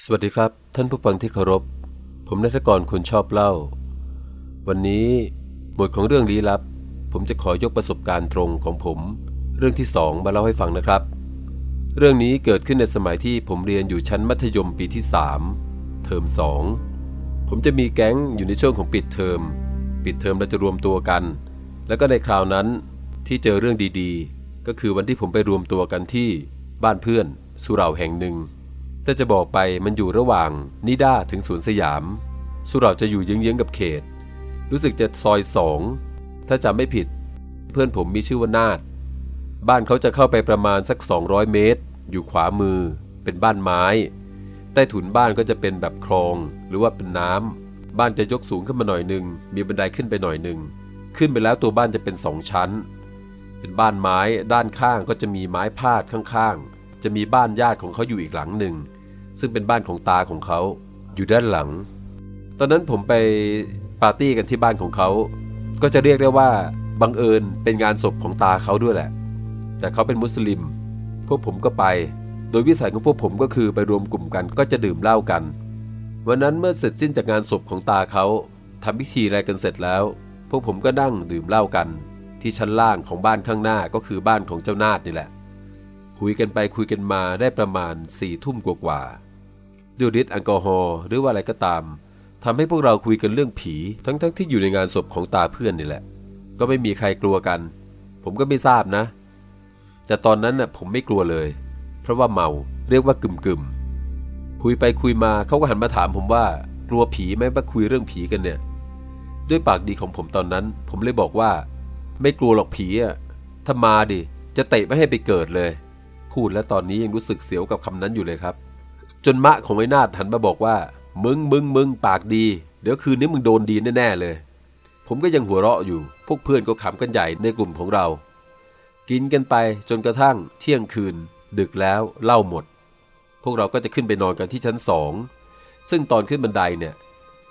สวัสดีครับ ท่านผู้ฟังที่เคารพ ผมนัทกรคนชอบเล่า วันนี้หมวดของเรื่องลี้ลับ ผมจะขอยกประสบการณ์ตรงของผม เรื่องที่สองมาเล่าให้ฟังนะครับ เรื่องนี้เกิดขึ้นในสมัยที่ผมเรียนอยู่ชั้นมัธยมปีที่ 3 เทอม 2 ผมจะมีแก๊งอยู่ในช่วงของปิดเทอม ปิดเทอมเราจะรวมตัวกัน แล้วก็ในคราวนั้นที่เจอเรื่องดีๆ ก็คือวันที่ผมไปรวมตัวกันที่บ้านเพื่อนสุเหร่าแห่งหนึ่ง ถ้าจะบอกไปมันอยู่ระหว่างนิด้าถึงสวนสยาม สุเหร่าจะอยู่เยื้องๆกับเขต รู้สึกจะซอยสอง ถ้าจำไม่ผิด เพื่อนผมมีชื่อว่านาดบ้านเขาจะเข้าไปประมาณสัก 200 เมตร อยู่ขวามือ เป็นบ้านไม้ ใต้ถุนบ้านก็จะเป็นแบบคลอง หรือว่าเป็นน้ำบ้านจะยกสูงขึ้นมาหน่อยหนึ่งมีบันไดขึ้นไปหน่อยหนึ่งขึ้นไปแล้วตัวบ้านจะเป็นสองชั้น เป็นบ้านไม้ด้านข้างก็จะมีไม้พาดข้างๆ จะมีบ้านญาติของเขาอยู่อีกหลังหนึ่ง ซึ่งเป็นบ้านของตาของเขาอยู่ด้านหลัง ตอนนั้นผมไปปาร์ตี้กันที่บ้านของเขา ก็จะเรียกได้ว่าบังเอิญเป็นงานศพของตาเขาด้วยแหละ แต่เขาเป็นมุสลิม พวกผมก็ไป โดยวิสัยของพวกผมก็คือไปรวมกลุ่มกันก็จะดื่มเหล้ากัน วันนั้นเมื่อเสร็จสิ้นจากงานศพของตาเขาทำพิธีอะไรกันเสร็จแล้ว พวกผมก็นั่งดื่มเหล้ากัน ที่ชั้นล่างของบ้านข้างหน้าก็คือบ้านของเจ้านาดนี่แหละ คุยกันไปคุยกันมาได้ประมาณสี่ทุ่มกว่าๆด้วยฤทธิ์แอลกอฮอล์หรือว่าอะไรก็ตามทำให้พวกเราคุยกันเรื่องผีทั้งๆทที่อยู่ในงานศพของตาเพื่อนนี่แหละ ก็ไม่มีใครกลัวกัน ผมก็ไม่ทราบนะ แต่ตอนนั้นน่ะผมไม่กลัวเลย เพราะว่าเมาเรียกว่ากึ่มกึมคุยไปคุยมาเขาก็หันมาถามผมว่า กลัวผีไหมว่าคุยเรื่องผีกันเนี่ย ด้วยปากดีของผมตอนนั้น ผมเลยบอกว่า ไม่กลัวหรอกผีอะถ้ามาดิจะเตะไม่ให้ไปเกิดเลย พูดแล้วตอนนี้ยังรู้สึกเสียวกับคำนั้นอยู่เลยครับ จนมะของไอ้นาดหันมาบอกว่า มึงมึงมึงปากดี เดี๋ยวคืนนี้มึงโดนดีแน่ๆเลย ผมก็ยังหัวเราะอยู่ พวกเพื่อนก็ขำกันใหญ่ในกลุ่มของเรา กินกันไปจนกระทั่งเที่ยงคืน ดึกแล้วเล้าหมด พวกเราก็จะขึ้นไปนอนกันที่ชั้นสองซึ่งตอนขึ้นบันไดเนี่ย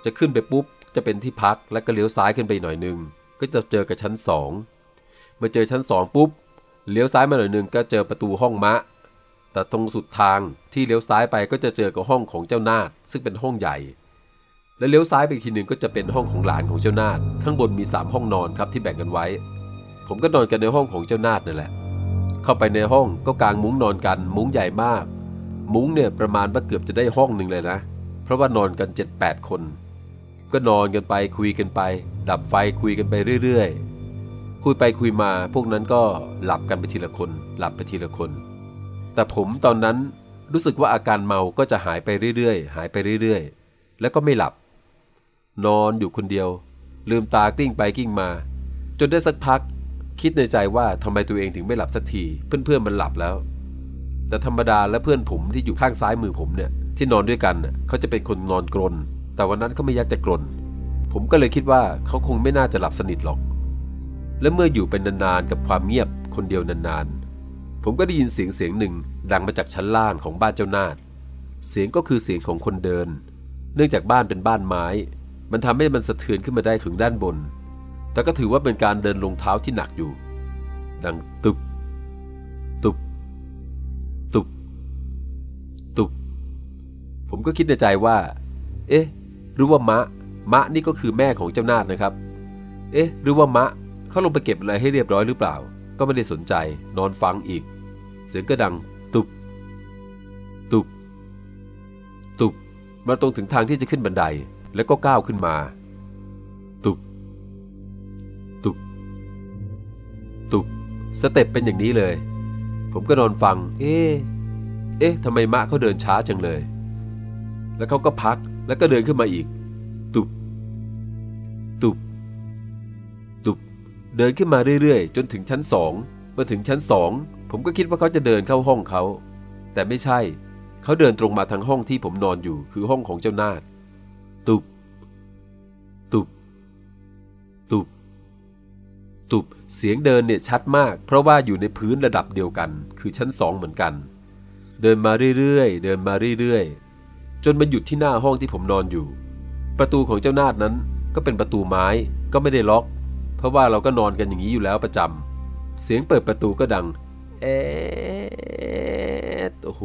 จะขึ้นไปปุ๊บจะเป็นที่พักแล้วก็เลี้ยวซ้ายขึ้นไปหน่อยนึงก็จะเจอกับชั้นสองเมื่อเจอชั้นสองปุ๊บ เลี้ยวซ้ายมาหน่อยหนึงก็เจอประตูห้องมะ แต่ตรงสุดทางที่เลี้ยวซ้ายไปก็จะเจอกับห้องของเจ้านาดซึ่งเป็นห้องใหญ่ แล้วเลี้ยวซ้ายไปอีกทีหนึ่งก็จะเป็นห้องของหลานของเจ้านาดข้างบนมีสามห้องนอนครับที่แบ่งกันไว้ ผมก็นอนกันในห้องของเจ้านาดนั่นแหละ เข้าไปในห้องก็กางมุ้งนอนกัน มุ้งใหญ่มาก มุ้งเนี่ยประมาณว่าเกือบจะได้ห้องหนึ่งเลยนะ เพราะว่านอนกัน 7-8 คน ก็นอนกันไปคุยกันไป ดับไฟคุยกันไปเรื่อยๆ คุยไปคุยมาพวกนั้นก็หลับกันไปทีละคน หลับไปทีละคน แต่ผมตอนนั้นรู้สึกว่าอาการเมาก็จะหายไปเรื่อยๆ หายไปเรื่อยๆ แล้วก็ไม่หลับ นอนอยู่คนเดียว ลืมตากลิ้งไปกลิ้งมา จนได้สักพัก คิดในใจว่าทำไมตัวเองถึงไม่หลับสักที เพื่อนๆมันหลับแล้ว แต่ธรรมดาและเพื่อนผมที่อยู่ข้างซ้ายมือผมเนี่ยที่นอนด้วยกันเขาจะเป็นคนนอนกรนแต่วันนั้นเขาไม่ยากจะกรนผมก็เลยคิดว่าเขาคงไม่น่าจะหลับสนิทหรอก และเมื่ออยู่เป็นนานๆกับความเงียบคนเดียวนานๆ ผมก็ได้ยินเสียงเสียงหนึ่งดังมาจากชั้นล่างของบ้านเจ้านาดเสียงก็คือเสียงของคนเดิน เนื่องจากบ้านเป็นบ้านไม้ มันทำให้มันสะเทือนขึ้นมาได้ถึงด้านบน แต่ก็ถือว่าเป็นการเดินลงเท้าที่หนักอยู่ ดังตุบ ตุบ ตุบ ตุบ ผมก็คิดในใจว่า เอ๊ะ หรือว่ามะ มะนี่ก็คือแม่ของเจ้านาดนะครับ เอ๊ะ หรือว่ามะ เขาลงไปเก็บอะไรให้เรียบร้อยหรือเปล่า ก็ไม่ได้สนใจนอนฟังอีก เสียงก็ดัง ตุบ ตุบ ตุบ มาตรงถึงทางที่จะขึ้นบันไดแล้วก็ก้าวขึ้นมา ตุบ ตุบ ตุบ สเต็ปเป็นอย่างนี้เลย ผมก็นอนฟัง เอ๊ะเอ๊ะทำไมมะเขาเดินช้าจังเลย แล้วเขาก็พักแล้วก็เดินขึ้นมาอีก เดินขึ้นมาเรื่อยๆ จนถึงชั้นสองเมื่อถึงชั้นสองผมก็คิดว่าเขาจะเดินเข้าห้องเขา แต่ไม่ใช่ เขาเดินตรงมาทางห้องที่ผมนอนอยู่คือห้องของเจ้านาดตุบ ตุบ ตุบ ตุบ เสียงเดินเนี่ยชัดมาก เพราะว่าอยู่ในพื้นระดับเดียวกัน คือชั้นสองเหมือนกัน เดินมาเรื่อยๆ เดินมาเรื่อยๆ จนมาหยุดที่หน้าห้องที่ผมนอนอยู่ ประตูของเจ้านาดนั้นก็เป็นประตูไม้ก็ไม่ได้ล็อก เพราะว่าเราก็นอนกันอย่างนี้อยู่แล้วประจำ เสียงเปิดประตูก็ดัง เอ๊ะโอ้โห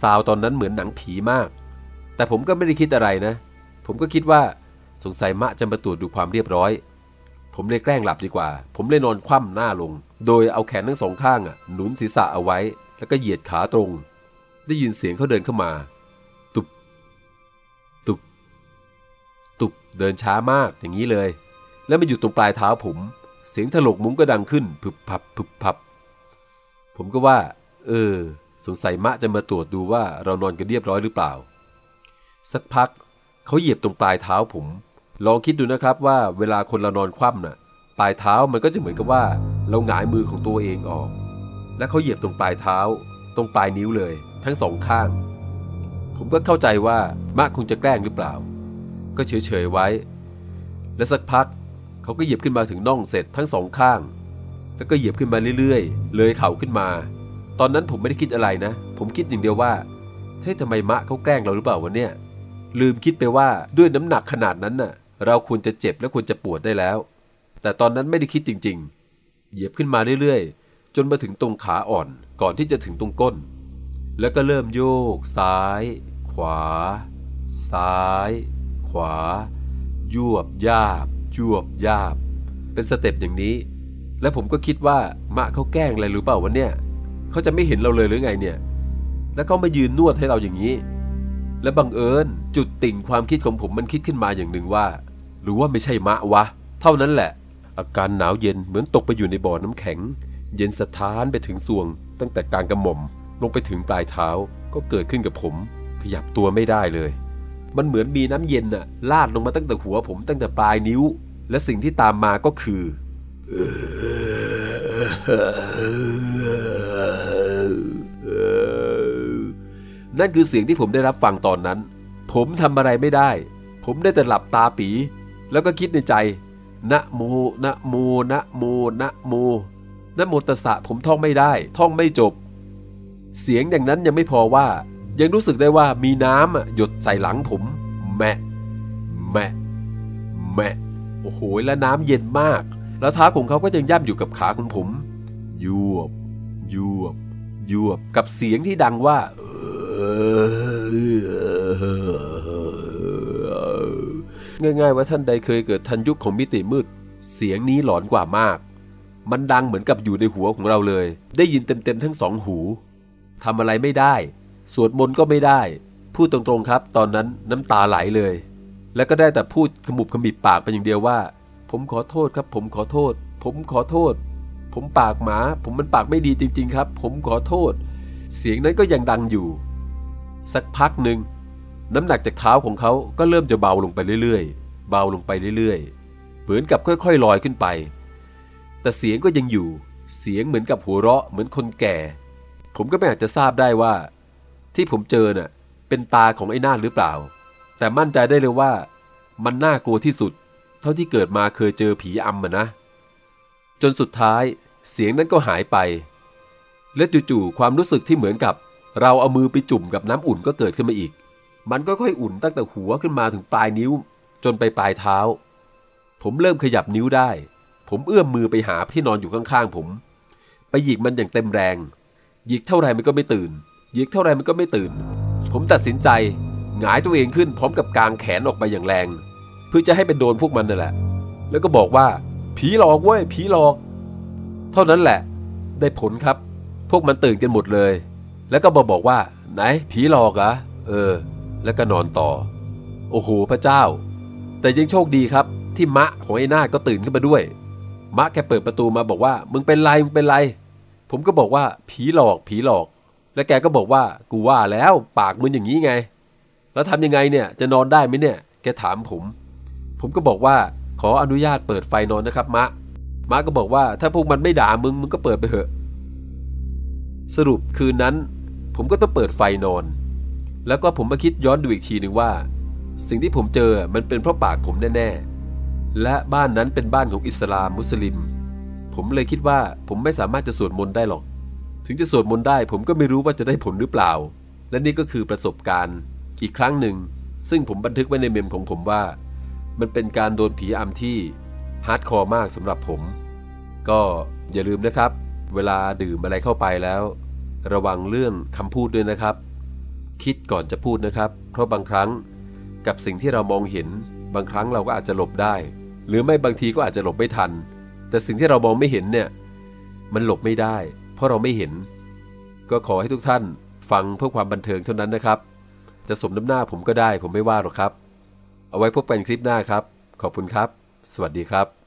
ซาวตอนนั้นเหมือนหนังผีมาก แต่ผมก็ไม่ได้คิดอะไรนะ ผมก็คิดว่าสงสัยมะจะมาตรวจดูความเรียบร้อย ผมเลยแกล้งหลับดีกว่า ผมเลยนอนคว่ำหน้าลง โดยเอาแขนทั้งสองข้างอะหนุนศีรษะเอาไว้ แล้วก็เหยียดขาตรง ได้ยินเสียงเขาเดินเข้ามา ตุบ ตุบ ตุบ เดินช้ามากอย่างนี้เลย แล้วมาอยู่ตรงปลายเท้าผม เสียงถลกมุ้งก็ดังขึ้นพึบพับพึบพับ ผมก็ว่า เออ สงสัยมะจะมาตรวจดูว่าเรานอนกันเรียบร้อยหรือเปล่า สักพักเขาเหยียบตรงปลายเท้าผม ลองคิดดูนะครับว่าเวลาคนเรานอนคว่ำน่ะ ปลายเท้ามันก็จะเหมือนกับว่า เราหงายมือของตัวเองออก และเขาเหยียบตรงปลายเท้า ตรงปลายนิ้วเลย ทั้งสองข้าง ผมก็เข้าใจว่ามะคงจะแกล้งหรือเปล่า ก็เฉยๆไว้ และสักพัก เขาก็เหยียบขึ้นมาถึงน่องเสร็จทั้งสองข้าง แล้วก็เหยียบขึ้นมาเรื่อยๆ เลยเข่าขึ้นมา ตอนนั้นผมไม่ได้คิดอะไรนะ ผมคิดอย่างเดียวว่าเฮ้ยทำไมมะเขาแกล้งเราหรือเปล่าวะเนี่ย ลืมคิดไปว่าด้วยน้ำหนักขนาดนั้นน่ะ เราควรจะเจ็บและควรจะปวดได้แล้ว แต่ตอนนั้นไม่ได้คิดจริง ๆ เหยียบขึ้นมาเรื่อยๆ จนมาถึงตรงขาอ่อนก่อนที่จะถึงตรงก้น แล้วก็เริ่มโยก ซ้าย ขวา ซ้าย ขวายวบยาบ ยวบยาบ เป็นสเต็ปอย่างนี้ และผมก็คิดว่ามะเขาแกล้งอะไรหรือเปล่าวะเนี่ยเขาจะไม่เห็นเราเลยหรือไงเนี่ย แล้วเขามายืนนวดให้เราอย่างนี้ และบังเอิญจุดติ่งความคิดของผมมันคิดขึ้นมาอย่างหนึ่งว่า หรือว่าไม่ใช่มะวะ เท่านั้นแหละ อาการหนาวเย็นเหมือนตกไปอยู่ในบ่อน้ำแข็ง เย็นสะท้านไปถึงสวง ตั้งแต่กลางกระหม่อมลงไปถึงปลายเท้าก็เกิดขึ้นกับผม ขยับตัวไม่ได้เลย มันเหมือนมีน้ำเย็นน่ะลาดลงมาตั้งแต่หัวผมตั้งแต่ปลายนิ้ว และสิ่งที่ตามมาก็คือนั่นคือเสียงที่ผมได้รับฟังตอนนั้น ผมทำอะไรไม่ได้ ผมได้แต่หลับตาปี แล้วก็คิดในใจ นะโม นะโม นะโม นะโม นะโมตสะผมท่องไม่ได้ ท่องไม่จบ เสียงอย่างนั้นยังไม่พอว่า ยังรู้สึกได้ว่ามีน้ำหยดใส่หลังผมแมะแมะแมะโอ้โหและน้ำเย็นมาก แล้วเท้าของเขาก็ยังย่ำอยู่กับขาของผมยวบยวบยวบกับเสียงที่ดังว่าง่ายๆว่าท่านใดเคยเกิดทันยุคของมิติมืด เสียงนี้หลอนกว่ามาก มันดังเหมือนกับอยู่ในหัวของเราเลย ได้ยินเต็มๆทั้งสองหูทำอะไรไม่ได้ สวดมนต์ก็ไม่ได้ พูดตรงๆครับ ตอนนั้นน้ำตาไหลเลย แล้วก็ได้แต่พูดขมุบขมิบปากไปอย่างเดียวว่า ผมขอโทษครับ ผมขอโทษ ผมขอโทษ ผมปากหมา ผมมันปากไม่ดีจริง ๆ ครับ ผมขอโทษ เสียงนั้นก็ยังดังอยู่ สักพักหนึ่งน้ำหนักจากเท้าของเขาก็เริ่มจะเบาลงไปเรื่อยๆ เบาลงไปเรื่อยๆ เหมือนกับค่อยๆลอยขึ้นไป แต่เสียงก็ยังอยู่ เสียงเหมือนกับหัวเราะเหมือนคนแก่ ผมก็ไม่อาจจะทราบได้ว่า ที่ผมเจอเน่ะเป็นตาของไอ้นาหรือเปล่า แต่มั่นใจได้เลยว่า มันน่ากลัวที่สุด เท่าที่เกิดมาเคยเจอผีอำมานะ จนสุดท้ายเสียงนั้นก็หายไป และจู่ๆความรู้สึกที่เหมือนกับ เราเอามือไปจุ่มกับน้ำอุ่นก็เกิดขึ้นมาอีก มันก็ค่อยอุ่นตั้งแต่หัวขึ้นมาถึงปลายนิ้ว จนไปปลายเท้า ผมเริ่มขยับนิ้วได้ ผมเอื้อมมือไปหาที่นอนอยู่ข้างๆผม ไปหยิกมันอย่างเต็มแรง หยิกเท่าไรมันก็ไม่ตื่น หยิกเท่าไรมันก็ไม่ตื่น ผมตัดสินใจหงายตัวเองขึ้นพร้อมกับกางแขนออกไปอย่างแรง เพื่อจะให้เป็นโดนพวกมันนั่นแหละ แล้วก็บอกว่า ผีหลอกเว้ยผีหลอก เท่านั้นแหละ ได้ผลครับ พวกมันตื่นกันหมดเลย แล้วก็มาบอกว่า ไหน ผีหลอกอะเออ แล้วก็นอนต่อ โอ้โหพระเจ้า แต่ยังโชคดีครับ ที่มะของไอ้นาคก็ตื่นขึ้นมาด้วยมะแกเปิดประตูมาบอกว่า มึงเป็นไรมึงเป็นไร ผมก็บอกว่า ผีหลอกผีหลอก แล้วแกก็บอกว่ากูว่าแล้วปากมึงอย่างนี้ไง แล้วทำยังไงเนี่ยจะนอนได้ไหมเนี่ย แกถามผม ผมก็บอกว่าขออนุญาตเปิดไฟนอนนะครับมะมะก็บอกว่าถ้าพวกมันไม่ด่ามึงมึงก็เปิดไปเถอะ สรุปคืนนั้น ผมก็ต้องเปิดไฟนอน แล้วก็ผมมาคิดย้อนดูอีกทีหนึ่งว่า สิ่งที่ผมเจอมันเป็นเพราะปากผมแน่ๆ และบ้านนั้นเป็นบ้านของอิสลามมุสลิม ผมเลยคิดว่าผมไม่สามารถจะสวดมนต์ได้หรอก ถึงจะสวดมนต์ได้ผมก็ไม่รู้ว่าจะได้ผลหรือเปล่า และนี่ก็คือประสบการณ์อีกครั้งหนึ่ง ซึ่งผมบันทึกไว้ใน memo ของผมว่า มันเป็นการโดนผีอำที่ hardcore มากสำหรับผม ก็อย่าลืมนะครับ เวลาดื่มอะไรเข้าไปแล้ว ระวังเรื่องคำพูดด้วยนะครับ คิดก่อนจะพูดนะครับ เพราะบางครั้งกับสิ่งที่เรามองเห็น บางครั้งเราก็อาจจะหลบได้ หรือไม่บางทีก็อาจจะหลบไม่ทัน แต่สิ่งที่เรามองไม่เห็นเนี่ย มันหลบไม่ได้ ราะเราไม่เห็น ก็ขอให้ทุกท่านฟังเพื่อความบันเทิงเท่านั้นนะครับ จะสมน้ำหน้าผมก็ได้ผมไม่ว่าหรอกครับ เอาไว้พบกันคลิปหน้าครับ ขอบคุณครับ สวัสดีครับ